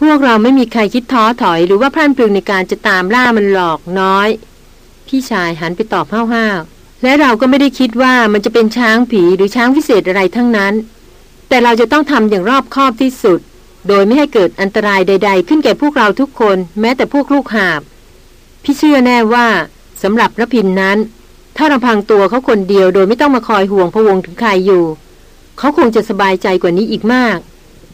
พวกเราไม่มีใครคิดท้อถอยหรือว่าพลันพลึงในการจะตามล่ามันหลอกน้อย พี่ชายหันไปตอบห้าวๆและเราก็ไม่ได้คิดว่ามันจะเป็นช้างผีหรือช้างพิเศษอะไรทั้งนั้น แต่เราจะต้องทำอย่างรอบคอบที่สุด โดยไม่ให้เกิดอันตรายใด ๆ ขึ้นแก่พวกเราทุกคน แม้แต่พวกลูกหาบ พี่เชื่อแน่ว่าสำหรับระพินนั้น ถ้าลำพังตัวเขาคนเดียวโดยไม่ต้องมาคอยห่วงพะวงถึงใครอยู่ เขาคงจะสบายใจกว่านี้อีกมาก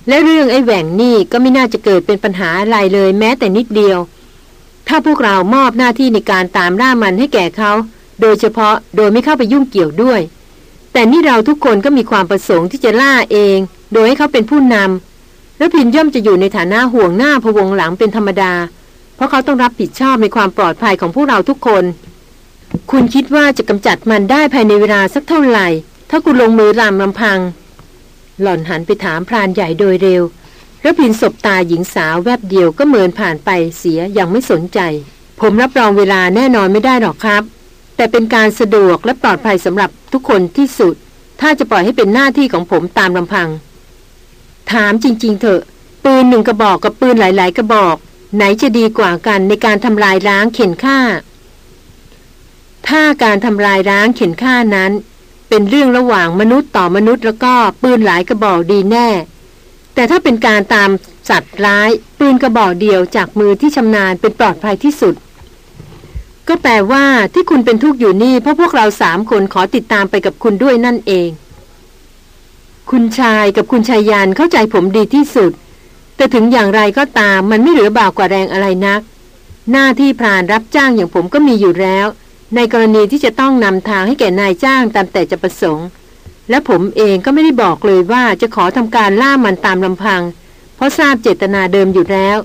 และเรื่องไอ้แหว่งนี่ก็ไม่น่าจะเกิดเป็นปัญหาอะไรเลยแม้แต่นิดเดียว ถ้าพวกเรามอบหน้าที่ในการตามล่ามันให้แก่เขา โดยเฉพาะโดยไม่เข้าไปยุ่งเกี่ยวด้วย แต่นี่เราทุกคนก็มีความประสงค์ที่จะล่าเอง โดยให้เขาเป็นผู้นำและพินย่อมจะอยู่ในฐานะห่วงหน้าพวงหลังเป็นธรรมดา เพราะเขาต้องรับผิดชอบในความปลอดภัยของพวกเราทุกคน คุณคิดว่าจะกำจัดมันได้ภายในเวลาสักเท่าไหร่ ถ้าคุณลงมือรำลำพัง หล่อนหันไปถามพรานใหญ่โดยเร็วระพินศบตาหญิงสาวแวบเดียวก็เมินผ่านไปเสียอย่างไม่สนใจ ผมรับรองเวลาแน่นอนไม่ได้หรอกครับ แต่เป็นการสะดวกและปลอดภัยสำหรับทุกคนที่สุด ถ้าจะปล่อยให้เป็นหน้าที่ของผมตามลำพัง ถามจริง ๆ เถอะ ปืนหนึ่งกระบอกกับปืนหลาย ๆ กระบอก ไหนจะดีกว่ากันในการทำลายล้างเข็นฆ่า ถ้าการทำลายล้างเข็นฆ่านั้น เป็นเรื่องระหว่างมนุษย์ต่อมนุษย์แล้วก็ปืนหลายกระบอกดีแน่ แต่ถ้าเป็นการตามสัตว์ร้ายปืนกระบอกเดียวจากมือที่ชำนาญเป็นปลอดภัยที่สุด ก็แปลว่าที่คุณเป็นทุกข์อยู่นี่เพราะพวกเราสามคนขอติดตามไปกับคุณด้วยนั่นเอง คุณชายกับคุณชายยานเข้าใจผมดีที่สุด แต่ถึงอย่างไรก็ตามมันไม่เหลือบากกว่าแรงอะไรนัก หน้าที่พรานรับจ้างอย่างผมก็มีอยู่แล้ว ในกรณีที่จะต้องนำทางให้แก่นายจ้างตามแต่จะประสงค์ และผมเองก็ไม่ได้บอกเลยว่าจะขอทำการล่ามันตามลำพัง เพราะทราบเจตนาเดิมอยู่แล้ว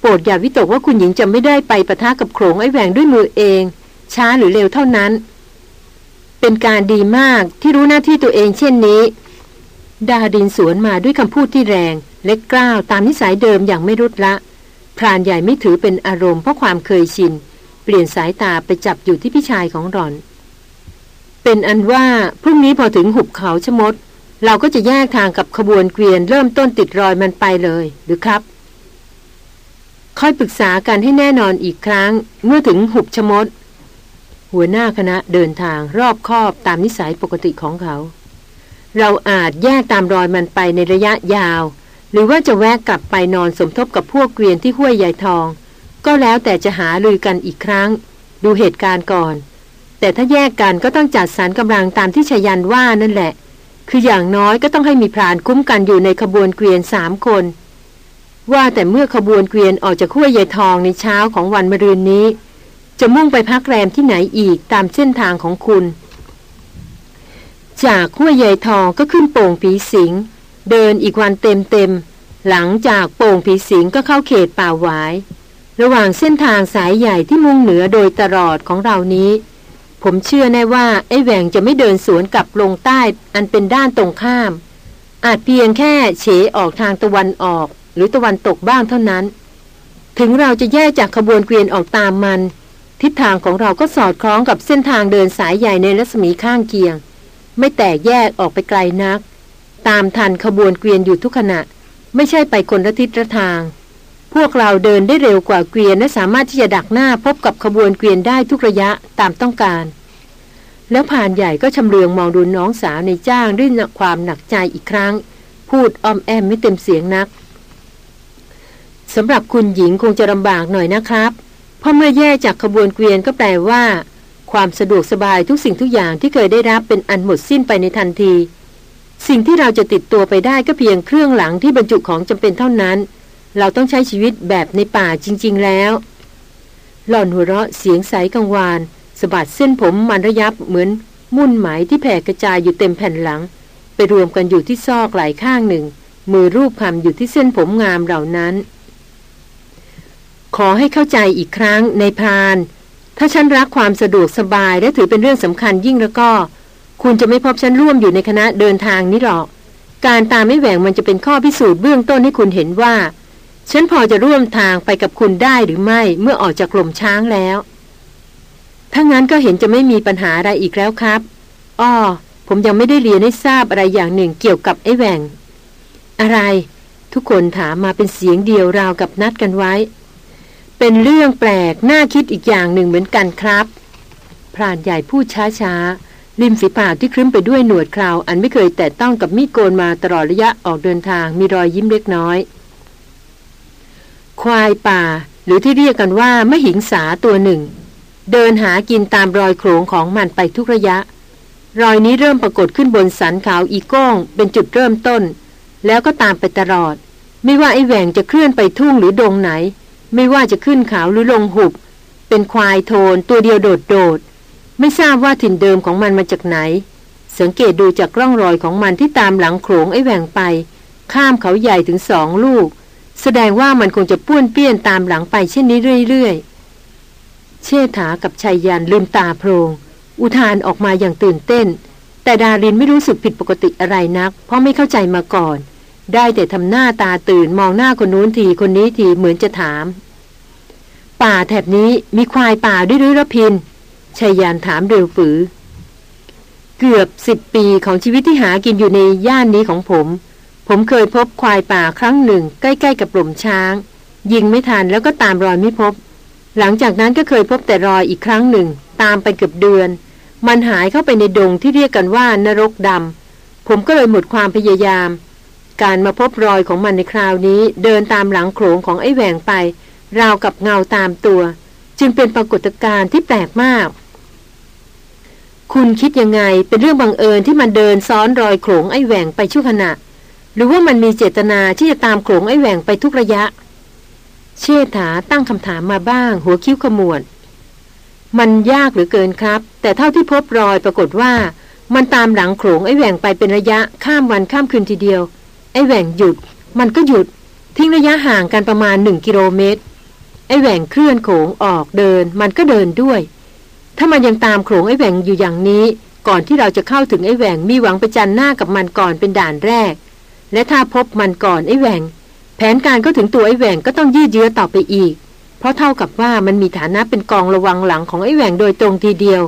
โปรดอย่าวิตกว่าคุณหญิงจะไม่ได้ไปประทะกับโขงไอ้แหวงด้วยมือเอง ช้าหรือเร็วเท่านั้น เป็นการดีมากที่รู้หน้าที่ตัวเองเช่นนี้ ดาดินสวนมาด้วยคำพูดที่แรง และกล้าวตามนิสัยเดิมอย่างไม่รุดละพรานใหญ่ไม่ถือเป็นอารมณ์เพราะความเคยชิน เปลี่ยนสายตาไปจับอยู่ที่พี่ชายของรอน เป็นอันว่าพรุ่งนี้พอถึงหุบเขาชมด เราก็จะแยกทางกับขบวนเกวียนเริ่มต้นติดรอยมันไปเลย หรือครับ ค่อยปรึกษากันให้แน่นอนอีกครั้ง เมื่อถึงหุบชมด หัวหน้าคณะเดินทางรอบคอบตามนิสัยปกติของเขา เราอาจแยกตามรอยมันไปในระยะยาว หรือว่าจะแวะกลับไปนอนสมทบกับพวกเกวียนที่ห้วยใหญ่ทอง ก็แล้วแต่จะหาลือกันอีกครั้ง ดูเหตุการณ์ก่อน แต่ถ้าแยกกันก็ต้องจัดสรรกำลังตามที่ชยันว่านั่นแหละ คืออย่างน้อยก็ต้องให้มีพรานคุ้มกันอยู่ในขบวนเกวียนสามคน ว่าแต่เมื่อขบวนเกวียนออกจากขั้วยายทองในเช้าของวันมะรืนนี้ จะมุ่งไปพักแรมที่ไหนอีกตามเส้นทางของคุณ จากขั้วยายทองก็ขึ้นโป่งผีสิง เดินอีกวันเต็มเต็มหลังจากโป่งผีสิงก็เข้าเขตป่าหวาย ระหว่างเส้นทางสายใหญ่ที่มุ่งเหนือโดยตลอดของเรานี้ ผมเชื่อแน่ว่าไอ้แหวงจะไม่เดินสวนกลับลงใต้อันเป็นด้านตรงข้าม อาจเพียงแค่เฉออกทางตะวันออก หรือตะวันตกบ้างเท่านั้น ถึงเราจะแยกจากขบวนเกวียนออกตามมัน ทิศทางของเราก็สอดคล้องกับเส้นทางเดินสายใหญ่ในรัศมีข้างเคียง ไม่แตกแยกออกไปไกลนัก ตามทันขบวนเกวียนอยู่ทุกขณะ ไม่ใช่ไปคนละทิศละทาง พวกเราเดินได้เร็วกว่าเกวียนและสามารถที่จะดักหน้าพบกับขบวนเกวียนได้ทุกระยะตามต้องการ แล้วผ่านใหญ่ก็ชำเลืองมองดูน้องสาวในจ้างด้วยความหนักใจอีกครั้ง พูดอ้อมแอมไม่เต็มเสียงนักสำหรับคุณหญิงคงจะลำบากหน่อยนะครับ เพราะเมื่อแยกจากขบวนเกวียนก็แปลว่า ความสะดวกสบายทุกสิ่งทุกอย่างที่เคยได้รับเป็นอันหมดสิ้นไปในทันที สิ่งที่เราจะติดตัวไปได้ก็เพียงเครื่องหลังที่บรรจุของจำเป็นเท่านั้น เราต้องใช้ชีวิตแบบในป่าจริง ๆ แล้ว หล่อนหัวเราะเสียงใสกังวานสะบัดเส้นผมมันระยับเหมือนมุ่นไหมที่แผ่กระจายอยู่เต็มแผ่นหลัง ไปรวมกันอยู่ที่ซอกไหล่ข้างหนึ่ง มือรูปคำอยู่ที่เส้นผมงามเหล่านั้น ขอให้เข้าใจอีกครั้งในพราน ถ้าฉันรักความสะดวกสบายและถือเป็นเรื่องสำคัญยิ่งแล้วก็ คุณจะไม่พบฉันร่วมอยู่ในคณะเดินทางนี้หรอก การตามไม่แหวงมันจะเป็นข้อพิสูจน์เบื้องต้นให้คุณเห็นว่า ฉันพอจะร่วมทางไปกับคุณได้หรือไม่เมื่อออกจากกลุ่มช้างแล้ว ถ้างั้นก็เห็นจะไม่มีปัญหาอะไรอีกแล้วครับ อ้อ ผมยังไม่ได้เรียนให้ทราบอะไรอย่างหนึ่งเกี่ยวกับไอ้แหวงอะไร ทุกคนถามมาเป็นเสียงเดียวราวกับนัดกันไว้ เป็นเรื่องแปลกน่าคิดอีกอย่างหนึ่งเหมือนกันครับพรานใหญ่พูดช้าๆริมฝีปากที่ครึ้มไปด้วยหนวดคราว อันไม่เคยแตะต้องกับมีดโกนมาตลอดระยะออกเดินทางมีรอยยิ้มเล็กน้อย ควายป่า หรือที่เรียกกันว่า มหิงสาตัวหนึ่ง เดินหากินตามรอยโขงของมันไปทุกระยะ รอยนี้เริ่มปรากฏขึ้นบนสันเขาอีก้อง เป็นจุดเริ่มต้น แล้วก็ตามไปตลอด ไม่ว่าไอ้แหว่งจะเคลื่อนไปทุ่งหรือดงไหน ไม่ว่าจะขึ้นเขาหรือลงหุบ เป็นควายโทนตัวเดียวโดดโดดไม่ทราบว่าถิ่นเดิมของมันมาจากไหน สังเกตดูจากร่องรอยของมันที่ตามหลังโขงไอ้แหว่งไป ข้ามเขาใหญ่ถึงสองลูก แสดงว่ามันคงจะป้วนเปี้ยนตามหลังไปเช่นนี้เรื่อยๆ เชษฐากับชายยันลืมตาโพรง อุทานออกมาอย่างตื่นเต้น แต่ดารินไม่รู้สึกผิดปกติอะไรนัก เพราะไม่เข้าใจมาก่อน ได้แต่ทำหน้าตาตื่นมองหน้าคนนู้นทีคนนี้ทีเหมือนจะถาม ป่าแถบนี้มีควายป่าด้วยหรือระพินชายยานถามเร็วฝือ เกือบสิบปีของชีวิตที่หากินอยู่ในย่านนี้ของผม ผมเคยพบควายป่าครั้งหนึ่ง ใกล้ ๆ กับหล่มช้าง ยิงไม่ทันแล้วก็ตามรอยไม่พบ หลังจากนั้นก็เคยพบแต่รอยอีกครั้งหนึ่ง ตามไปเกือบเดือน มันหายเข้าไปในดงที่เรียกกันว่านรกดำผมก็เลยหมดความพยายาม การมาพบรอยของมันในคราวนี้ เดินตามหลังโขงของไอ้แหวงไป ราวกับเงาตามตัว จึงเป็นปรากฏการณ์ที่แปลกมากคุณคิดยังไงเป็นเรื่องบังเอิญที่มันเดินซ้อนรอยโขงไอ้แหว่งไปชั่วขณะ หรือว่ามันมีเจตนาที่จะตามโขงไอ้แหว่งไปทุกระยะ เชษฐาตั้งคำถามมาบ้าง หัวคิ้วขมวด มันยากหรือเกินครับ แต่เท่าที่พบรอยปรากฏว่า มันตามหลังโขงไอ้แหว่งไปเป็นระยะข้ามวันข้ามคืนทีเดียว ไอ้แหว่งหยุด มันก็หยุด ทิ้งระยะห่างกันประมาณหนึ่งกิโลเมตร ไอ้แหว่งเคลื่อนโขงออกเดิน มันก็เดินด้วย ถ้ามันยังตามโขงไอ้แหวงอยู่อย่างนี้ ก่อนที่เราจะเข้าถึงไอ้แหวงมีหวังไปจันหน้ากับมันก่อนเป็นด่านแรก และถ้าพบมันก่อนไอ้แหวงแผนการก็ถึงตัวไอ้แหวงก็ต้องยืดเยื้อต่อไปอีก เพราะเท่ากับว่ามันมีฐานะเป็นกองระวังหลังของไอ้แหวงโดยตรงทีเดียว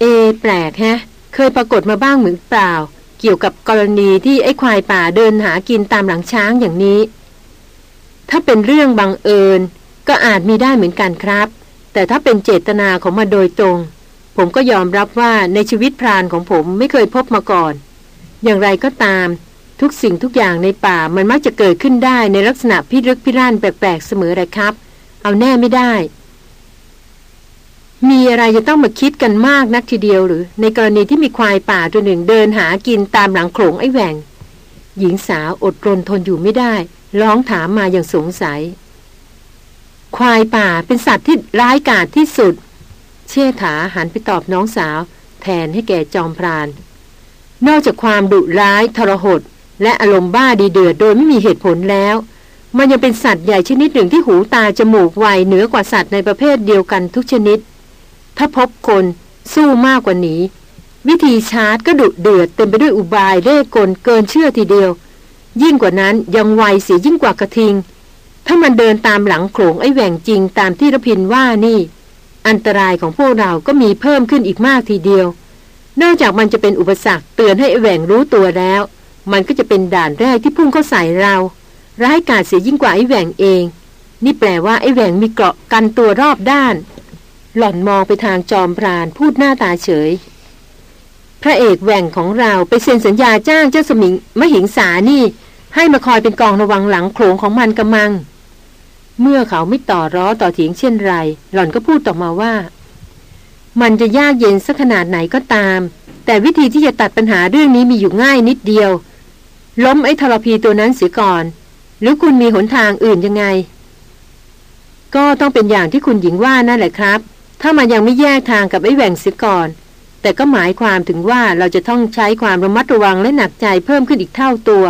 เอ แปลกฮะ เคยปรากฏมาบ้างเหมือนเปล่า เกี่ยวกับกรณีที่ไอ้ควายป่าเดินหากินตามหลังช้างอย่างนี้ ถ้าเป็นเรื่องบังเอิญ ก็อาจมีได้เหมือนกันครับ แต่ถ้าเป็นเจตนาของมาโดยตรง ผมก็ยอมรับว่าในชีวิตพรานของผมไม่เคยพบมาก่อน อย่างไรก็ตาม ทุกสิ่งทุกอย่างในป่ามันมักจะเกิดขึ้นได้ในลักษณะพิรึกพิรั่นแปลกๆเสมอเลยครับ เอาแน่ไม่ได้ มีอะไรจะต้องมาคิดกันมากนักทีเดียวหรือ ในกรณีที่มีควายป่าตัวหนึ่งเดินหากินตามหลังโขงไอ้แหวงหญิงสาวอดรนทนอยู่ไม่ได้ ร้องถามมาอย่างสงสัย ควายป่าเป็นสัตว์ที่ร้ายกาจที่สุด เชี่ยถาหันไปตอบน้องสาว แทนให้แก่จอมพราน นอกจากความดุร้ายทรหด และอารมณ์บ้าดีเดือดโดยไม่มีเหตุผลแล้ว มันยังเป็นสัตว์ใหญ่ชนิดหนึ่งที่หูตาจมูกไวเหนือกว่าสัตว์ในประเภทเดียวกันทุกชนิด ถ้าพบคนสู้มากกว่านี้ วิธีชาร์จก็ดุเดือดเต็มไปด้วยอุบายเล่กลเกินเชื่อทีเดียว ยิ่งกว่านั้นยังไวเสียยิ่งกว่ากระทิง ถ้ามันเดินตามหลังโขงไอ้แหว่งจริงตามที่ระพินว่านี่ อันตรายของพวกเราก็มีเพิ่มขึ้นอีกมากทีเดียวนอกจากมันจะเป็นอุปสรรคเตือนให้ไอ้แหว่งรู้ตัวแล้ว มันก็จะเป็นด่านแรกที่พุ่งเข้าใส่เรา ร้ายกาจเสียยิ่งกว่าไอ้แหว่งเอง นี่แปลว่าไอ้แหว่งมีเกราะกันตัวรอบด้าน หล่อนมองไปทางจอมพรานพูดหน้าตาเฉย พระเอกแหว่งของเราไปเซ็นสัญญาจ้างเจ้าสมิงมหิงสานี่ ให้มาคอยเป็นกองระวังหลังโขงของมันกำมัง เมื่อเขาไม่ต่อร้อต่อเถียงเช่นไร หล่อนก็พูดต่อมาว่า มันจะยากเย็นสักขนาดไหนก็ตามแต่วิธีที่จะตัดปัญหาเรื่องนี้มีอยู่ง่ายนิดเดียว ล้มไอ้ทรพีตัวนั้นเสียก่อน หรือคุณมีหนทางอื่นยังไง ก็ต้องเป็นอย่างที่คุณหญิงว่านั่นแหละครับ ถ้ามันยังไม่แยกทางกับไอ้แหว่งเสียก่อน แต่ก็หมายความถึงว่าเราจะต้องใช้ความระมัดระวังและหนักใจเพิ่มขึ้นอีกเท่าตัว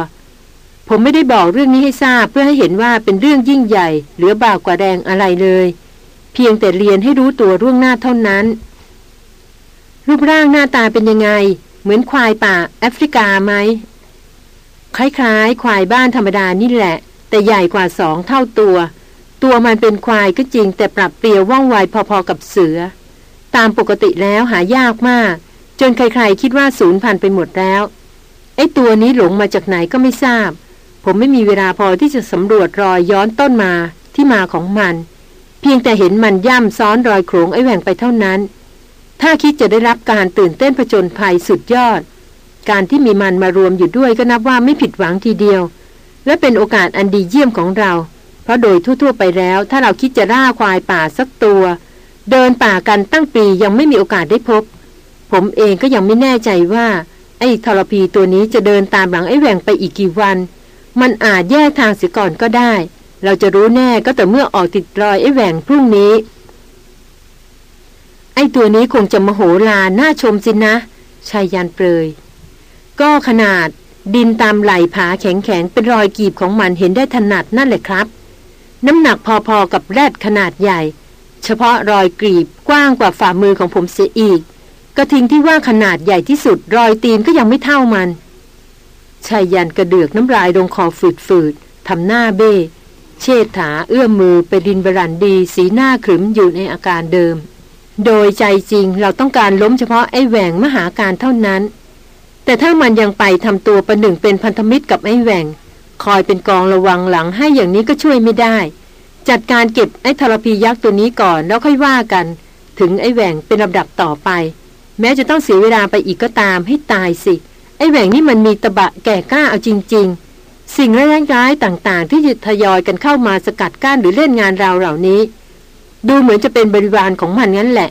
ผมไม่ได้บอกเรื่องนี้ให้ทราบเพื่อให้เห็นว่าเป็นเรื่องยิ่งใหญ่หรือบากกว่าแดงอะไรเลย เพียงแต่เรียนให้รู้ตัวร่วงหน้าเท่านั้น รูปร่างหน้าตาเป็นยังไง เหมือนควายป่าแอฟริกาไหม คล้ายๆ ควายบ้านธรรมดานี่แหละ แต่ใหญ่กว่าสองเท่าตัว ตัวมันเป็นควายก็จริง แต่ปรับเปลี่ยวว่องไวพอๆกับเสือ ตามปกติแล้วหายากมาก จนใครๆ คิดว่าศูนย์พันไปหมดแล้วไอ้ตัวนี้หลงมาจากไหนก็ไม่ทราบ ผมไม่มีเวลาพอที่จะสำรวจรอยย้อนต้นมาที่มาของมัน เพียงแต่เห็นมันย่ำซ้อนรอยโขงไอ้แหว่งไปเท่านั้น ถ้าคิดจะได้รับการตื่นเต้นผจญภัยสุดยอด การที่มีมันมารวมอยู่ด้วยก็นับว่าไม่ผิดหวังทีเดียว และเป็นโอกาสอันดีเยี่ยมของเรา เพราะโดยทั่วๆไปแล้ว ถ้าเราคิดจะล่าควายป่าสักตัว เดินป่ากันตั้งปียังไม่มีโอกาสได้พบ ผมเองก็ยังไม่แน่ใจว่า ไอ้ทรพีตัวนี้จะเดินตามหลังไอ้แหว่งไปอีกกี่วัน มันอาจแยกทางเสียก่อนก็ได้ เราจะรู้แน่ก็แต่เมื่อออกติดรอยไอ้แหว่งพรุ่งนี้ไอ้ตัวนี้คงจะมโหฬารน่าชมสินะชายยันเปรย ก็ขนาดดินตามไหลผาแข็งๆเป็นรอยกีบของมันเห็นได้ถนัดนั่นแหละครับ น้ำหนักพอๆกับแรดขนาดใหญ่ เฉพาะรอยกรีบกว้างกว่าฝ่ามือของผมเสียอีก กระทิงที่ว่าขนาดใหญ่ที่สุด รอยตีนก็ยังไม่เท่ามันชายยันกระเดือกน้ำลายลงคอฝืดๆทำหน้าเบ้เชษฐาเอื้อมมือไปดินบรันดีสีหน้าขรึมอยู่ในอาการเดิม โดยใจจริงเราต้องการล้มเฉพาะไอ้แหวงมหาการเท่านั้น แต่ถ้ามันยังไปทำตัวประหนึ่งเป็นพันธมิตรกับไอ้แหวงคอยเป็นกองระวังหลังให้อย่างนี้ก็ช่วยไม่ได้ จัดการเก็บไอ้ทรพียักษ์ตัวนี้ก่อนแล้วค่อยว่ากัน ถึงไอ้แหวงเป็นลำดับต่อไป แม้จะต้องเสียเวลาไปอีกก็ตามให้ตายสิไอ้แหว่งนี่มันมีตะบะแก่กล้าเอาจริง ๆ สิ่งร้ายๆต่างๆ ที่จะทยอยกันเข้ามาสกัดกั้นหรือเล่นงานเราเหล่านี้ ดูเหมือนจะเป็นบริวารของมันงั้นแหละ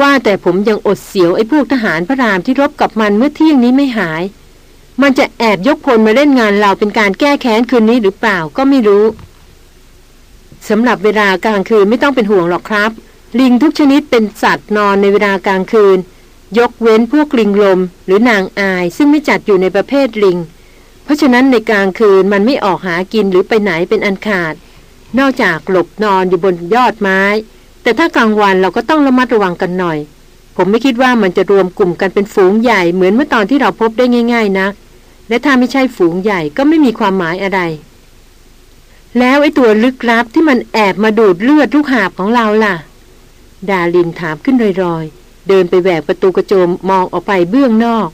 ว่าแต่ผมยังอดเสียวไอ้พวกทหารพระรามที่รบกับมันเมื่อเที่ยงนี้ไม่หาย มันจะแอบยกพลมาเล่นงานเราเป็นการแก้แค้นคืนนี้หรือเปล่าก็ไม่รู้สำหรับเวลากลางคืนไม่ต้องเป็นห่วงหรอกครับ ลิงทุกชนิดเป็นสัตว์นอนในเวลากลางคืน ยกเว้นพวกลิงลม หรือนางอาย ซึ่งไม่จัดอยู่ในประเภทลิง เพราะฉะนั้นในกลางคืนมันไม่ออกหากินหรือไปไหนเป็นอันขาด นอกจากหลบนอนอยู่บนยอดไม้ แต่ถ้ากลางวันเราก็ต้องระมัดระวังกันหน่อย ผมไม่คิดว่ามันจะรวมกลุ่มกันเป็นฝูงใหญ่เหมือนเมื่อตอนที่เราพบได้ง่าย ๆ นะ และถ้าไม่ใช่ฝูงใหญ่ก็ไม่มีความหมายอะไร แล้วไอ้ตัวลึกลับที่มันแอบมาดูดเลือดลูกหาบของเราล่ะ ดาลินถามขึ้นรอยๆ เดินไปแหวกประตูกระโจมมองออกไปเบื้องนอก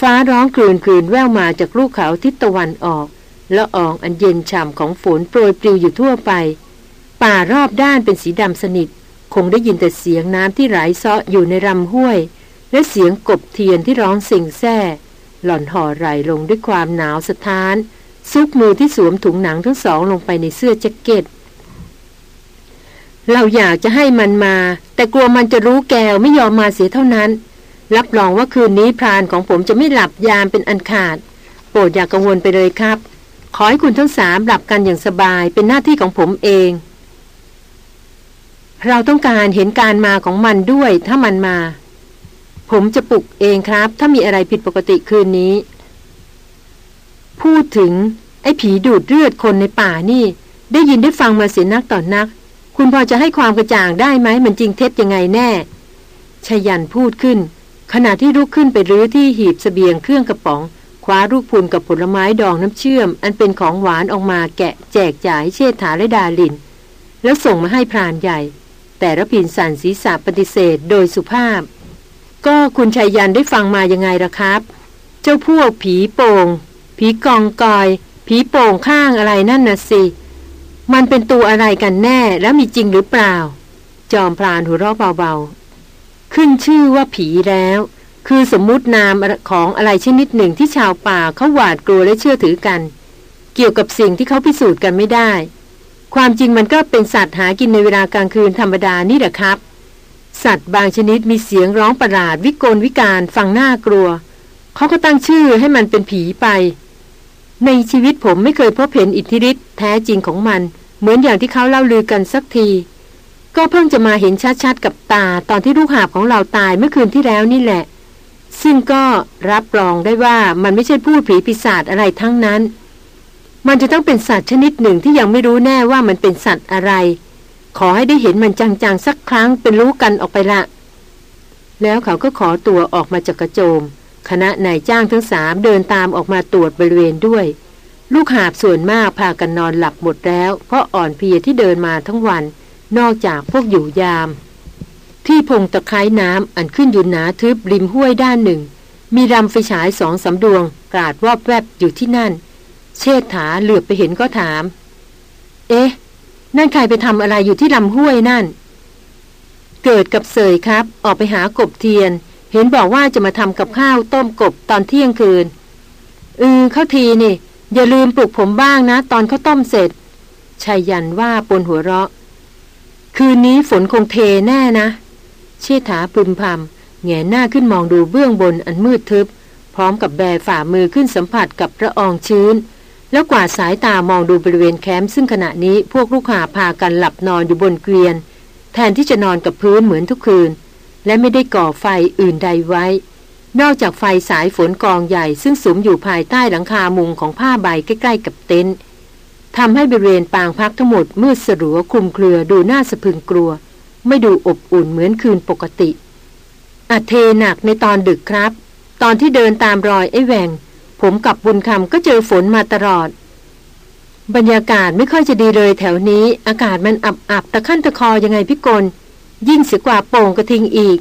ฟ้าร้องคลืนคลืนแววมาจากลูกเขาทิศตะวันออกและอองอันเย็นฉ่ำของฝนโปรยปลิวอยู่ทั่วไป ป่ารอบด้านเป็นสีดำสนิท คงได้ยินแต่เสียงน้ำที่ไหลเซาะอยู่ในลำห้วย และเสียงกบเทียนที่ร้องสียงแซ่ หล่อนห่อไหลลงด้วยความหนาวสะท้าน ซุกมือที่สวมถุงหนังทั้งสองลงไปในเสื้อแจ็คเก็ต เราอยากจะให้มันมา แต่กลัวมันจะรู้แกวไม่ยอมมาเสียเท่านั้น รับรองว่าคืนนี้พรานของผมจะไม่หลับยามเป็นอันขาด โปรดอย่ากกังวลไปเลยครับ ขอให้คุณทั้งสามหลับกันอย่างสบายเป็นหน้าที่ของผมเอง เราต้องการเห็นการมาของมันด้วยถ้ามันมา ผมจะปลุกเองครับ ถ้ามีอะไรผิดปกติคืนนี้ พูดถึง ไอ้ผีดูดเลือดคนในป่านี่ ได้ยินได้ฟังมาเสียนักต่อนนัก คุณพอจะให้ความกระจ่างได้ไหมมันจริงเท็จยังไงแน่ชยันพูดขึ้น ขณะที่ลุกขึ้นไปรื้อที่หีบสเสบียงเครื่องกระป๋อง คว้าลูกพุนกับผลไม้ดองน้ำเชื่อม อันเป็นของหวานออกมาแกะแจกจ่ายเชษฐาและดาลิน แล้วส่งมาให้พรานใหญ่ แต่ระพินสันศีษะปฏิเสธโดยสุภาพ ก็คุณชายยันได้ฟังมายังไงล่ะครับ เจ้าพวกผีโป่ง ผีกองกอย ผีโป่งข้างอะไรนั่นน่ะสิ มันเป็นตัวอะไรกันแน่แล้วมีจริงหรือเปล่า จอมพรานหัวเราะเบาๆ ขึ้นชื่อว่าผีแล้ว คือสมมุตินามของอะไรชนิดหนึ่งที่ชาวป่าเขาหวาดกลัวและเชื่อถือกัน เกี่ยวกับสิ่งที่เขาพิสูจน์กันไม่ได้ ความจริงมันก็เป็นสัตว์หากินในเวลากลางคืนธรรมดานี่แหละครับ สัตว์บางชนิดมีเสียงร้องประหลาดวิกลวิการฟังน่ากลัว เขาก็ตั้งชื่อให้มันเป็นผีไป ในชีวิตผมไม่เคยพบเห็นอิทธิฤทธิ์แท้จริงของมัน เหมือนอย่างที่เขาเล่าลือกันสักที ก็เพิ่งจะมาเห็นชัดๆกับตาตอนที่ลูกหาบของเราตายเมื่อคืนที่แล้วนี่แหละ ซึ่งก็รับรองได้ว่ามันไม่ใช่พูดผีปีศาจอะไรทั้งนั้น มันจะต้องเป็นสัตว์ชนิดหนึ่งที่ยังไม่รู้แน่ว่ามันเป็นสัตว์อะไร ขอให้ได้เห็นมันจังๆสักครั้งเป็นรู้กันออกไปละ แล้วเขาก็ขอตัวออกมาจากกระโจม คณะนายจ้างทั้งสามเดินตามออกมาตรวจบริเวณด้วย ลูกหาบส่วนมากพากันนอนหลับหมดแล้ว เพราะอ่อนเพลียที่เดินมาทั้งวัน นอกจากพวกอยู่ยาม ที่พงตะไคร้น้ำอันขึ้นอยู่หนาทึบริมห้วยด้านหนึ่ง มีลำไฟฉายสองสาดวงกราดวอบแวบอยู่ที่นั่น เชษฐาเหลือบไปเห็นก็ถาม เอ๊ะ นั่นใครไปทำอะไรอยู่ที่ลำห้วยนั่น เกิดกับเสยครับ ออกไปหากบเทียน เห็นบอกว่าจะมาทำกับข้าวต้มกบตอนเที่ยงคืน อือเข้าทีนี่ อย่าลืมปลุกผมบ้างนะ ตอนเขาต้มเสร็จชายันว่าปนหัวเราะ คืนนี้ฝนคงเทแน่นะ เชษฐาพึมพำแงหน้าขึ้นมองดูเบื้องบนอันมืดทึบ พร้อมกับแบฝ่ามือขึ้นสัมผัสกับระอองชื้น แล้วกวาดสายตามองดูบริเวณแคมป์ซึ่งขณะนี้พวกลูกหาพากันหลับนอนอยู่บนเกวียน แทนที่จะนอนกับพื้นเหมือนทุกคืน และไม่ได้ก่อไฟอื่นใดไว้ นอกจากไฟสายฝนกองใหญ่ซึ่งสุมอยู่ภายใต้หลังคามุงของผ้าใบใกล้ ๆ กับเต็นท์ทำให้บริเวณปางพักทั้งหมดมืดสลัวคลุมเครือดูน่าสะพึงกลัว ไม่ดูอบอุ่นเหมือนคืนปกติอาเทหนักในตอนดึกครับ ตอนที่เดินตามรอยไอ้แหวง ผมกับบุญคำก็เจอฝนมาตลอด บรรยากาศไม่ค่อยจะดีเลยแถวนี้ อากาศมันอับอับตะขั้นตะคอยังไงพี่กลยิ่งเสียกว่าโป่งกระทิงอีก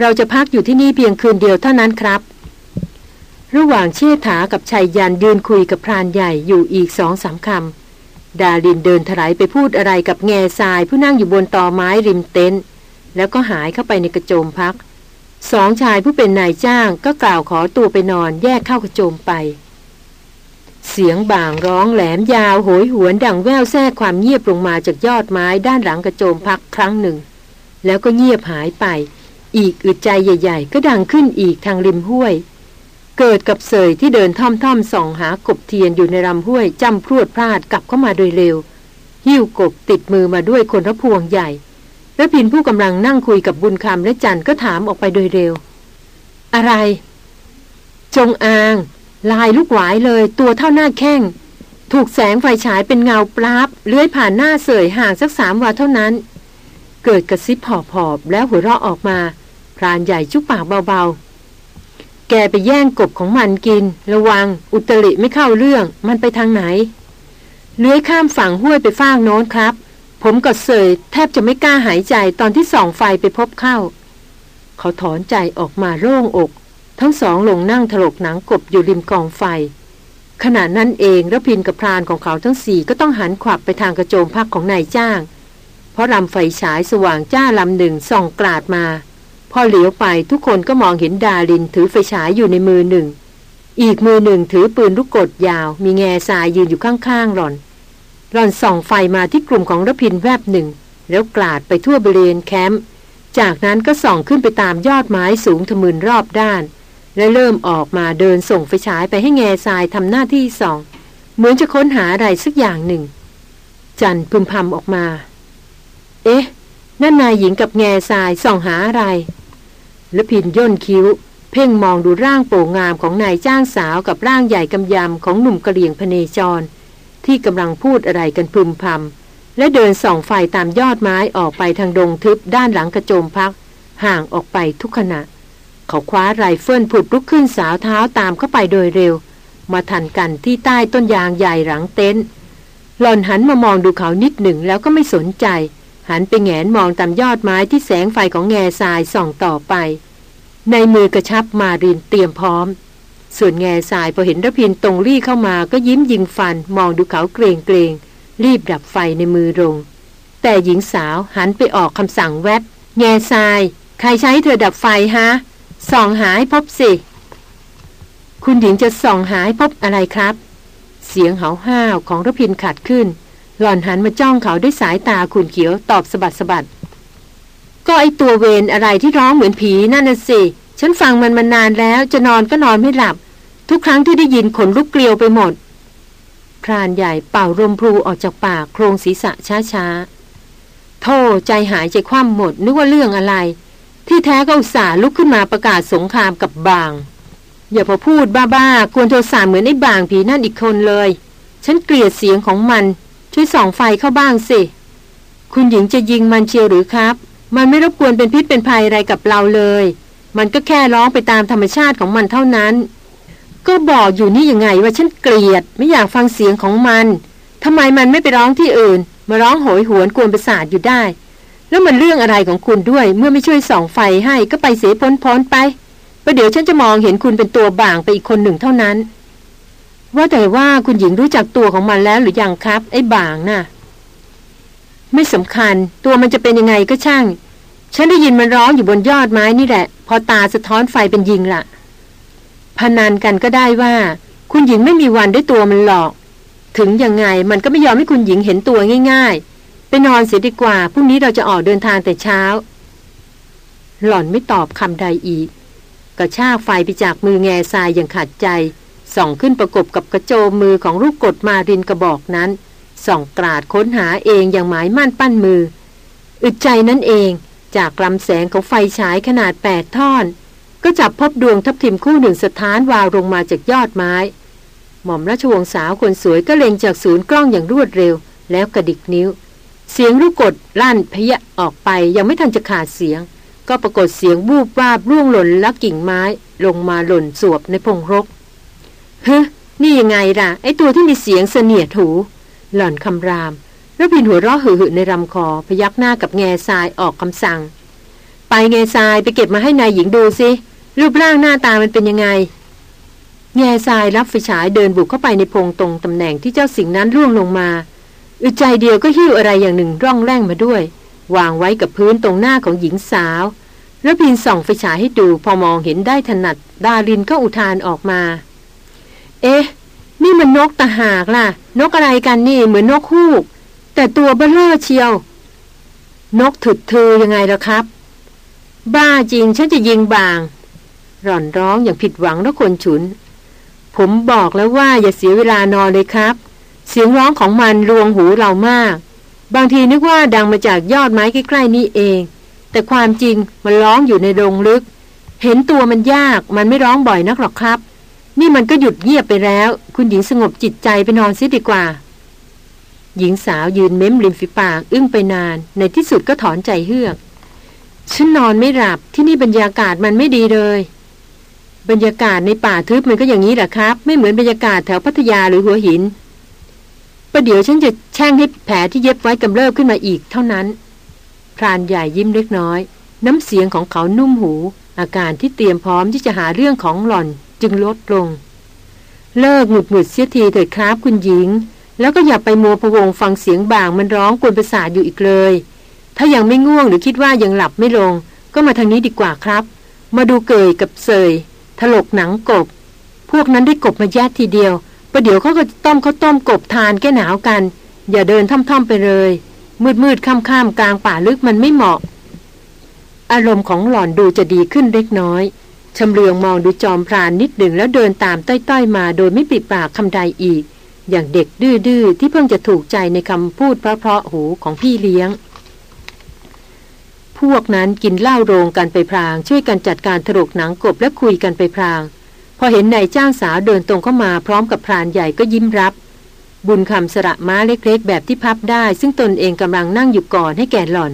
เราจะพักอยู่ที่นี่เพียงคืนเดียวเท่านั้นครับ ระหว่างเชี่ษฐากับชายยันยืนคุยกับพรานใหญ่อยู่อีกสองสามคำดาลินเดินถลายไปพูดอะไรกับแง่ทรายผู้นั่งอยู่บนตอไม้ริมเต็นท์แล้วก็หายเข้าไปในกระโจมพัก สองชายผู้เป็นนายจ้างก็กล่าวขอตัวไปนอนแยกเข้ากระโจมไป เสียงบ่างร้องแหลมยาวโหยหวนดังแววแทรกความเงียบลงมาจากยอดไม้ด้านหลังกระโจมพักครั้งหนึ่ง แล้วก็เงียบหายไป อีกอึดใจใหญ่ ๆ ก็ดังขึ้นอีกทางริมห้วย เกิดกับเสยที่เดินท่อมท่อมส่องหากบเทียนอยู่ในลำห้วยจำพรวดพลาดกลับเข้ามาโดยเร็ว หิ้วกบติดมือมาด้วยคนระพวงใหญ่ และพินผู้กำลังนั่งคุยกับบุญคำและจันก็ถามออกไปโดยเร็ว อะไร จงอาง ลายลูกหวายเลยตัวเท่าหน้าแข้ง ถูกแสงไฟฉายเป็นเงาปราบเลื้อยผ่านหน้าเสยห่างสักสามวาเท่านั้น เกิดกระซิบหอบๆแล้วหัวเราะออกมา พรานใหญ่จุกปากเบาๆ แกไปแย่งกบของมันกิน ระวัง อุตริไม่เข้าเรื่อง มันไปทางไหน เลื้อยข้ามฝั่งห้วยไปฟากโน้นครับ ผมกับเสยแทบจะไม่กล้าหายใจตอนที่ส่องไฟไปพบเข้า เขาถอนใจออกมาโล่งอก ทั้งสองลงนั่งถลกหนังกบอยู่ริมกองไฟ ขณะนั้นเองระพินกับพรานของเขาทั้งสี่ก็ต้องหันขวับไปทางกระโจมพักของนายจ้าง เพราะลำไฟฉายสว่างจ้าลำหนึ่งส่องกราดมา พอเหลียวไปทุกคนก็มองเห็นดาลินถือไฟฉายอยู่ในมือหนึ่ง อีกมือหนึ่งถือปืนลูกกดยาว มีแง่ทรายยืนอยู่ข้างๆหล่อน หล่อนส่องไฟมาที่กลุ่มของรพินแวบหนึ่ง แล้วกลาดไปทั่วบริเวณแคมป์จากนั้นก็ส่องขึ้นไปตามยอดไม้สูงทะมึนรอบด้าน และเริ่มออกมาเดินส่งไฟฉายไปให้แง่ทรายทำหน้าที่ส่อง เหมือนจะค้นหาอะไรสักอย่างหนึ่ง จันพึมพำออกมา เอ๊ะ นั่นนายหญิงกับแง่ทรายส่องหาอะไรแลพินย่นคิ้ว เพ่งมองดูร่างโป่งงามของนายจ้างสาวกับร่างใหญ่กำยำของหนุ่มกะเหลี่ยงพเนจร ที่กำลังพูดอะไรกันพึมพำและเดินส่องไฟตามยอดไม้ออกไปทางดงทึบด้านหลังกระโจมพัก ห่างออกไปทุกขณะ เขาคว้าไรเฟิลผุดลุกขึ้นสาวเท้าตามเข้าไปโดยเร็ว มาทันกันที่ใต้ต้นยางใหญ่หลังเต็นท์หล่อนหันมามองดูเขานิดหนึ่งแล้วก็ไม่สนใจ หันไปแงนมองตามยอดไม้ที่แสงไฟของแง่ทรายส่องต่อไป ในมือกระชับมารินเตรียมพร้อม ส่วนแง่สายพอเห็นระพินตรงรี่เข้ามาก็ยิ้มยิงฟันมองดูเขาเกรงเกรงรีบดับไฟในมือลง แต่หญิงสาวหันไปออกคำสั่งแวดแง่ทราย ใครใช้เธอดับไฟฮะ ส่องหาให้พบสิ คุณหญิงจะส่องหาให้พบอะไรครับ เสียงเหาห้าวของระพินขัดขึ้น หล่อนหันมาจ้องเขาด้วยสายตาขุนเขียวตอบสะบัดสะบัด ก็ไอตัวเวนอะไรที่ร้องเหมือนผีนั่นน่ะสิ ฉันฟังมันมานานแล้วจะนอนก็นอนไม่หลับ ทุกครั้งที่ได้ยินขนลุกเกลียวไปหมด พรานใหญ่เป่ารมพลูออกจากปากโครงศีรษะช้าๆโธ่ใจหายใจคว่ำหมดนึกว่าเรื่องอะไร ที่แท้ก็อุตส่าห์ลุกขึ้นมาประกาศสงครามกับบาง อย่าพอพูดบ้าๆควรโทรสารเหมือนไอ้บางผีนั่นอีกคนเลย ฉันเกลียดเสียงของมันช่วยส่องไฟเข้าบ้างสิคุณหญิงจะยิงมันเชียวหรือครับ มันไม่รบกวนเป็นพิษเป็นภัยอะไรกับเราเลย มันก็แค่ร้องไปตามธรรมชาติของมันเท่านั้น ก็บอกอยู่นี่ยังไงว่าฉันเกลียด ไม่อยากฟังเสียงของมันทำไมมันไม่ไปร้องที่อื่น มาร้องโหยหวนกวนประสาทอยู่ได้ แล้วมันเรื่องอะไรของคุณด้วย เมื่อไม่ช่วยส่องไฟให้ก็ไปเสียพ้นพ้นไปประเดี๋ยวฉันจะมองเห็นคุณเป็นตัวบ่างไปอีกคนหนึ่งเท่านั้น ว่าแต่ว่าคุณหญิงรู้จักตัวของมันแล้วหรือยังครับ ไอ้บางนะ่ะ ไม่สำคัญ ตัวมันจะเป็นยังไงก็ช่าง ฉันได้ยินมันร้องอยู่บนยอดไม้นี่แหละ พอตาสะท้อนไฟเป็นยิงละ่ะ พนันกันก็ได้ว่า คุณหญิงไม่มีวันได้ตัวมันหรอก ถึงยังไงมันก็ไม่ยอมให้คุณหญิงเห็นตัวง่าย ๆ ไปนอนเสียดีกว่าพรุ่งนี้เราจะออกเดินทางแต่เช้า หล่อนไม่ตอบคำใดอีกกระชากไฟไปจากมือแง่ทรายอย่างขาดใจ ส่องขึ้นประกบกับกระโจมมือของลูกกดมารินกระบอกนั้น ส่องกราดค้นหาเองอย่างหมายมั่นปั้นมือ อึดใจนั่นเอง จากลำแสงของไฟฉายขนาดแปดท่อน ก็จับพบดวงทับทิมคู่หนึ่งสถานวาวลงมาจากยอดไม้ หม่อมราชวงศ์สาวคนสวยก็เล็งจากศูนย์กล้องอย่างรวดเร็ว แล้วกระดิกนิ้ว เสียงลูกกดลั่นพยะออกไปยังไม่ทันจะขาดเสียง ก็ปรากฏเสียงบูบวาบร่วงหล่นละกิ่งไม้ ลงมาหล่นสวบในพงรกเฮ้นี่ยังไงล่ะ ไอตัวที่มีเสียงเสนียดหู หล่อนคำราม แล้วพินหัวเราะหึ่ในลำคอพยักหน้ากับแง่ทรายออกคำสั่ง ไปแง่ทรายไปเก็บมาให้นายหญิงดูสิรูปร่างหน้าตามันเป็นยังไง แง่ทรายรับไฟฉายเดินบุกเข้าไปในพงตรงตำแหน่งที่เจ้าสิงนั้นร่วงลงมาอึดใจเดียวก็หิ้วอะไรอย่างหนึ่งร่องแร่งมาด้วย วางไว้กับพื้นตรงหน้าของหญิงสาวแล้วพินส่องไฟฉายให้ดูพอมองเห็นได้ถนัด ดารินก็อุทานออกมา เอ๊ะ นี่มันนกตะหากล่ะ นกอะไรกันนี่เหมือนนกฮูก แต่ตัวเบลเลอร์เชียว นกถึดเธอยังไงล่ะครับ บ้าจริงฉันจะยิงบางร่อนร้องอย่างผิดหวังแล้วคนฉุน ผมบอกแล้วว่าอย่าเสียเวลานอนเลยครับ เสียงร้องของมันรวงหูเรามาก บางทีนึกว่าดังมาจากยอดไม้ใกล้ๆนี่เอง แต่ความจริงมันร้องอยู่ในโรงลึก เห็นตัวมันยากมันไม่ร้องบ่อยนักหรอกครับ นี่มันก็หยุดเงียบไปแล้ว คุณหญิงสงบจิตใจไปนอนซิดีกว่า หญิงสาวยืนเม้มริมฝีปาก อึ้งไปนาน ในที่สุดก็ถอนใจเฮือก ฉันนอนไม่หลับที่นี่บรรยากาศมันไม่ดีเลย บรรยากาศในป่าทึบมันก็อย่างนี้แหละครับ ไม่เหมือนบรรยากาศแถวพัทยาหรือหัวหินประเดี๋ยวฉันจะแช่งให้แผลที่เย็บไว้กำเริบขึ้นมาอีกเท่านั้นพรานใหญ่ยิ้มเล็กน้อย น้ำเสียงของเขานุ่มหู อาการที่เตรียมพร้อมที่จะหาเรื่องของหล่อนจึงลดลง เลิกหงุดหงุดเสียทีเถิดครับคุณหญิง แล้วก็อย่าไปมัวพวงฟังเสียงบ่างมันร้องกวนประสาทอยู่อีกเลย ถ้ายังไม่ง่วงหรือคิดว่ายังหลับไม่ลง ก็มาทางนี้ดีกว่าครับ มาดูเกยกับเสยถลกหนังกบ พวกนั้นได้กบมาแยกทีเดียวประเดี๋ยวเขาก็ต้มเขาต้มกบทานแก้หนาวกัน อย่าเดินท่อมๆไปเลย มืดมืดค่ำๆกลางป่าลึกมันไม่เหมาะ อารมณ์ของหล่อนดูจะดีขึ้นเล็กน้อยชำเลืองมองดูจอมพรานนิดหนึ่งแล้วเดินตามต้อยๆมาโดยไม่ปิดปากคำใดอีก อย่างเด็กดื้อๆที่เพิ่งจะถูกใจในคำพูดเพราะๆหูของพี่เลี้ยง พวกนั้นกินเหล้าโรงกันไปพราง ช่วยกันจัดการถลกหนังกบและคุยกันไปพราง พอเห็นนายจ้างสาวเดินตรงเข้ามาพร้อมกับพรานใหญ่ก็ยิ้มรับ บุญคำสระม้าเล็กๆ แบบที่พับได้ ซึ่งตนเองกำลังนั่งอยู่ก่อนให้แก่หล่อน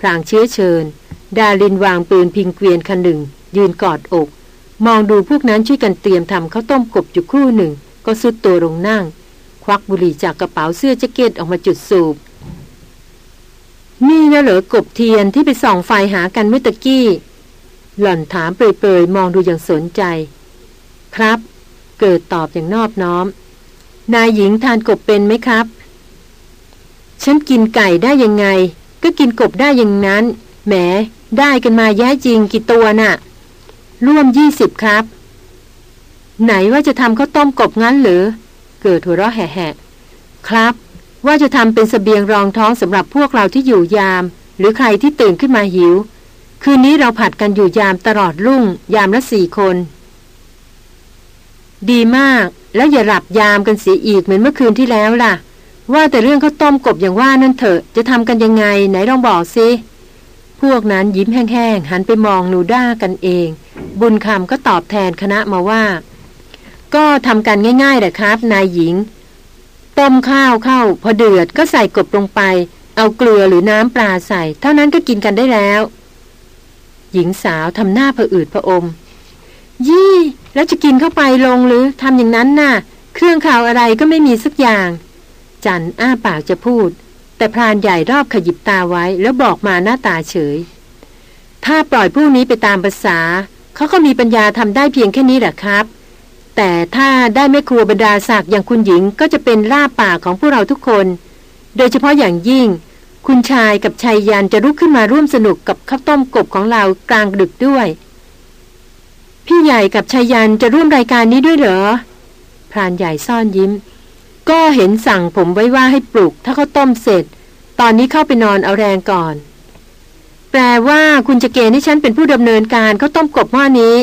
พรางเชื้อเชิญ ดาลินวางปืนพิงเกวียนคันหนึ่ง ยืนกอดอก มองดูพวกนั้นช่วยกันเตรียมทำข้าวต้มกบอยู่ครู่หนึ่ง ก็สุดตัวลงนั่ง ควักบุหรี่จากกระเป๋าเสื้อแจ็คเก็ตออกมาจุดสูบ นี่นะเหรอกบเทียนที่ไปส่องไฟหากันเมื่อตะกี้ หล่อนถามเปรยๆมองดูอย่างสนใจ ครับ เกิดตอบอย่างนอบน้อม นายหญิงทานกบเป็นไหมครับ ฉันกินไก่ได้ยังไง ก็กินกบได้อย่างนั้น แหม ได้กันมาแย่จริงกี่ตัวน่ะ ร่วมยี่สิบครับไหนว่าจะทำข้าวต้มกบงั้นหรือ เกิดหัวเราะแห่ๆครับ ว่าจะทำเป็นสเสบียงรองท้องสำหรับพวกเราที่อยู่ยาม หรือใครที่ตื่นขึ้นมาหิว คืนนี้เราผัดกันอยู่ยามตลอดรุ่ง ยามละสี่คน ดีมาก แล้วอย่าหลับยามกันเสียอีกเหมือนเมื่อคืนที่แล้วล่ะ ว่าแต่เรื่องข้าวต้มกบอย่างว่านั่นเถอะจะทำกันยังไงไหนลองบอกสิพวกนั้นยิ้มแห้งๆหันไปมองนูด้ากันเอง บุญคำก็ตอบแทนคณะมาว่า ก็ทำกันง่ายๆแหละครับ นายหญิง ต้มข้าวเข้า พอเดือดก็ใส่กบลงไป เอาเกลือหรือน้ำปลาใส่ เท่านั้นก็กินกันได้แล้ว หญิงสาวทำหน้าผะอืดผะอม ยี่ แล้วจะกินเข้าไปลงหรือทำอย่างนั้นน่ะ เครื่องข่าวอะไรก็ไม่มีสักอย่าง จันอ้าปากจะพูด แต่พรานใหญ่รอบขยิบตาไว้ แล้วบอกมาหน้าตาเฉย ถ้าปล่อยผู้นี้ไปตามภาษาเขาก็มีปัญญาทำได้เพียงแค่นี้แหละครับ แต่ถ้าได้แม่ครัวบรรดาศักดิ์อย่างคุณหญิงก็จะเป็นล่าป่าของพวกเราทุกคน โดยเฉพาะอย่างยิ่ง คุณชายกับชายยันจะลุกขึ้นมาร่วมสนุกกับข้าวต้มกบของเรากลางดึกด้วย พี่ใหญ่กับชายยันจะร่วมรายการนี้ด้วยเหรอพรานใหญ่ซ่อนยิ้ม ก็เห็นสั่งผมไว้ว่าให้ปลุก ถ้าเขาวต้มเสร็จ ตอนนี้เข้าไปนอนเอาแรงก่อน แปลว่าคุณจะเกณฑ์ให้ฉันเป็นผู้ดำเนินการข้าวต้มกบหม้อนี้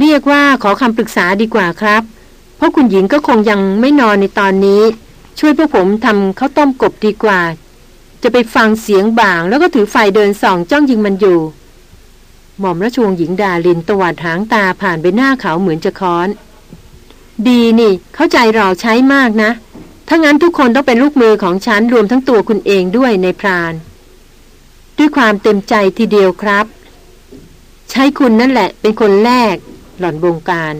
เรียกว่าขอคำปรึกษาดีกว่าครับ เพราะคุณหญิงก็คงยังไม่นอนในตอนนี้ ช่วยพวกผมทำข้าวต้มกบดีกว่า จะไปฟังเสียงบ่างแล้วก็ถือไฟเดินส่องจ้องยิงมันอยู่ หม่อมราชวงศ์หญิงดาลินตวัดหางตาผ่านไปหน้าเขาเหมือนจะค้อน ดีนี่ เข้าใจเราใช้มากนะ ถ้างั้นทุกคนต้องเป็นลูกมือของฉันรวมทั้งตัวคุณเองด้วยในพราน ด้วยความเต็มใจทีเดียวครับ ใช้คุณนั่นแหละเป็นคนแรก หล่อนบงการ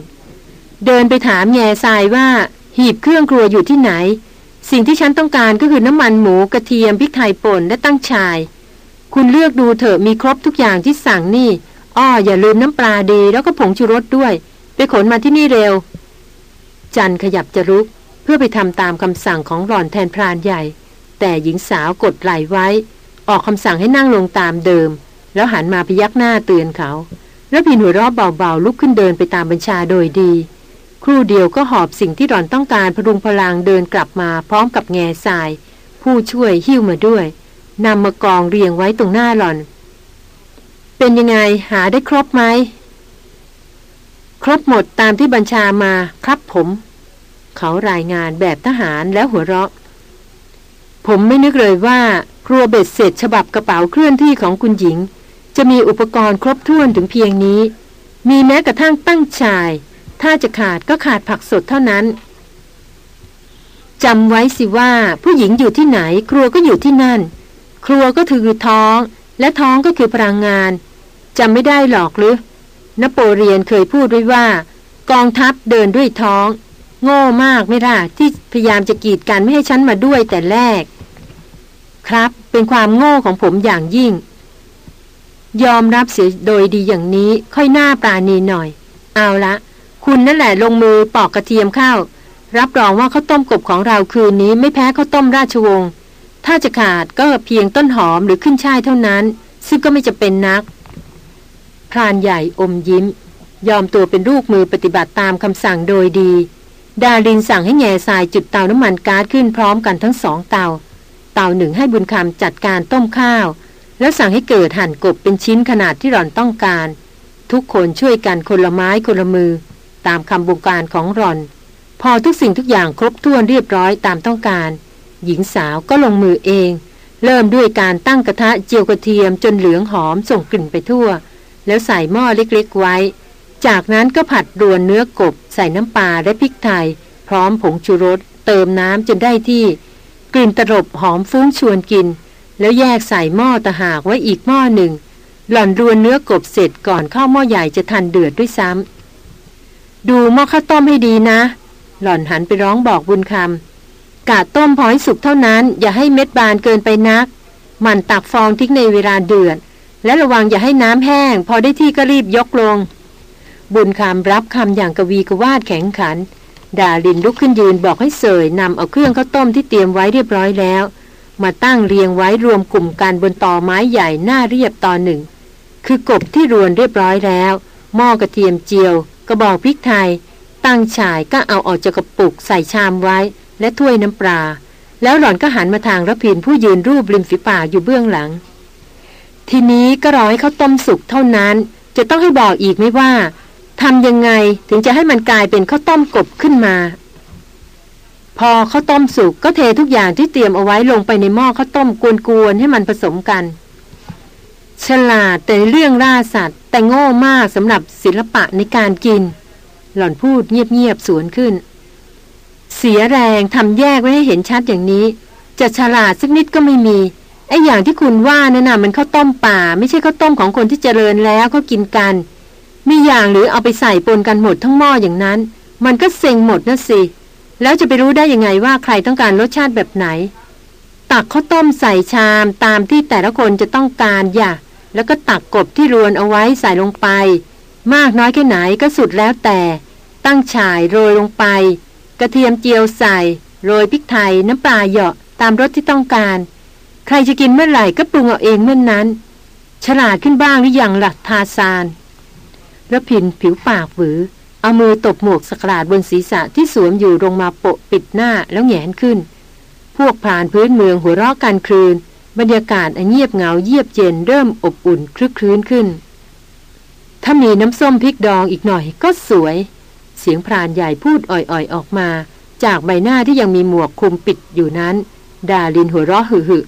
เดินไปถามแง่ทรายว่า หีบเครื่องครัวอยู่ที่ไหน สิ่งที่ฉันต้องการก็คือน้ำมันหมูกระเทียมพริกไทยป่นและตั้งชาย คุณเลือกดูเถอะมีครบทุกอย่างที่สั่งนี่ อ้ออย่าลืมน้ำปลาดีแล้วก็ผงชูรสด้วย ไปขนมาที่นี่เร็ว จันขยับจะรุก เพื่อไปทำตามคำสั่งของหล่อนแทนพรานใหญ่ แต่หญิงสาวกดไหลไว้ ออกคำสั่งให้นั่งลงตามเดิม แล้วหันมาพยักหน้าเตือนเขา แล้วพินหัวรอบเบาๆลุกขึ้นเดินไปตามบัญชาโดยดี ครู่เดียวก็หอบสิ่งที่หล่อนต้องการพรุงพลังเดินกลับมาพร้อมกับแง่ทราย ผู้ช่วยหิ้วมาด้วยนำมากองเรียงไว้ตรงหน้าหล่อน เป็นยังไงหาได้ครบไหมครบหมดตามที่บัญชามาครับผม เขารายงานแบบทหารแล้วหัวเราะ ผมไม่นึกเลยว่า ครัวเบ็ดเสร็จฉบับกระเป๋าเคลื่อนที่ของคุณหญิง จะมีอุปกรณ์ครบถ้วนถึงเพียงนี้ มีแม้กระทั่งตั้งชาย ถ้าจะขาดก็ขาดผักสดเท่านั้นจำไว้สิว่าผู้หญิงอยู่ที่ไหน ครัวก็อยู่ที่นั่น ครัวก็คือท้อง และท้องก็คือพลังงานจำไม่ได้หรอกหรือนโปเลียนเคยพูดไว้ว่า กองทัพเดินด้วยท้อง โง่มากไม่ล่ะที่พยายามจะกีดกันไม่ให้ฉันมาด้วยแต่แรก ครับเป็นความโง่ของผมอย่างยิ่ง ยอมรับเสียโดยดีอย่างนี้ค่อยหน้าปราณีหน่อย เอาละ คุณนั่นแหละลงมือปอกกระเทียมข้าว รับรองว่าข้าวต้มกบของเราคืนนี้ไม่แพ้ข้าวต้มราชวงศ์ถ้าจะขาดก็เพียงต้นหอมหรือขึ้นช่ายเท่านั้น ซึ่งก็ไม่จะเป็นนักพรานใหญ่อมยิ้ม ยอมตัวเป็นลูกมือปฏิบัติตามคำสั่งโดยดี ดารินสั่งให้แง่ทรายจุดเตาน้ำมันก๊าซขึ้นพร้อมกันทั้งสองเตา เตาหนึ่งให้บุญคำจัดการต้มข้าว แล้วสั่งให้เกิดหั่นกบเป็นชิ้นขนาดที่หล่อนต้องการ ทุกคนช่วยกันคนละไม้คนละมือ ตามคำบงการของหล่อน พอทุกสิ่งทุกอย่างครบถ้วนเรียบร้อยตามต้องการ หญิงสาวก็ลงมือเอง เริ่มด้วยการตั้งกระทะเจียวกระเทียมจนเหลืองหอมส่งกลิ่นไปทั่ว แล้วใส่หม้อเล็กๆไว้ จากนั้นก็ผัดรวนเนื้อกบ ใส่น้ำปลาและพริกไทย พร้อมผงชูรสเติมน้ำจนได้ที่ กลิ่นตลบหอมฟุ้งชวนกิน แล้วแยกใส่หม้อตะหากไว้อีกหม้อหนึ่ง หล่อนรวนเนื้อกบเสร็จก่อนเข้าหม้อใหญ่จะทันเดือดด้วยซ้ำดูหม้อข้าวต้มให้ดีนะ หล่อนหันไปร้องบอกบุญคำกาต้มพอให้สุกเท่านั้น อย่าให้เม็ดบานเกินไปนัก มันตักฟองทิ้งในเวลาเดือด และระวังอย่าให้น้ำแห้ง พอได้ที่ก็รีบยกลง บุญคำรับคำอย่างกวีกวาดแข็งขันดาลินลุกขึ้นยืนบอกให้เสยนำเอาเครื่องข้าวต้มที่เตรียมไว้เรียบร้อยแล้ว มาตั้งเรียงไว้รวมกลุ่มกันบนต่อไม้ใหญ่หน้าเรียบตอนหนึ่ง คือกบที่รวนเรียบร้อยแล้ว หม้อกระเทียมเจียว กระบอกพริกไทย ตั้งฉายก็เอาออกจากกระปุกใส่ชามไว้ และถ้วยน้ำปลา แล้วหล่อนก็หันมาทางระพินผู้ยืนรูปริมฝีปากอยู่เบื้องหลัง ทีนี้ก็รอให้เขาต้มสุกเท่านั้น จะต้องให้บอกอีกไหมว่าทำยังไงถึงจะให้มันกลายเป็นข้าวต้มกบขึ้นมา พอข้าวต้มสุกก็เททุกอย่างที่เตรียมเอาไว้ลงไปในหม้อข้าวต้มกวนๆให้มันผสมกัน ฉลาดแต่เรื่องล่าสัตว์ แต่โง่มากสำหรับศิลปะในการกิน หล่อนพูดเงียบๆสวนขึ้น เสียแรงทำแยกไว้ให้เห็นชัดอย่างนี้ จะฉลาดสักนิดก็ไม่มีไอ้อย่างที่คุณว่านั่นน่ะมันข้าวต้มป่า ไม่ใช่ข้าวต้มของคนที่เจริญแล้วเขากินกัน มีอย่างหรือเอาไปใส่ปนกันหมดทั้งหม้ออย่างนั้น มันก็เซ็งหมดนะสิ แล้วจะไปรู้ได้ยังไงว่าใครต้องการรสชาติแบบไหน ตักข้าวต้มใส่ชามตามที่แต่ละคนจะต้องการอย่าแล้วก็ตักกบที่รวนเอาไว้ใส่ลงไป มากน้อยแค่ไหนก็สุดแล้วแต่ ตั้งฉายโรยลงไป กระเทียมเจียวใส่ โรยพริกไทยน้ำปลาเหยาะตามรสที่ต้องการ ใครจะกินเมื่อไหร่ก็ปรุงเอาเองเมื่อนนั้น ฉลาดขึ้นบ้างหรืออยังหลักทาซานระพินผิวปากหวือ เอามือตบหมวกสกราดบนศีรษะที่สวมอยู่ลงมาโปะปิดหน้าแล้วแงนขึ้น พวกผ่านพื้นเมืองหัวเราะกันคลืน บรรยากาศอันเงียบเหงาเยียบเย็นเริ่มอบอุ่นคลึกคลื้นขึ้น ถ้ามีน้ำส้มพริกดองอีกหน่อยก็สวย เสียงพรานใหญ่พูดอ่อยๆออกมา จากใบหน้าที่ยังมีหมวกคลุมปิดอยู่นั้น ดาลินหัวเราะหึ่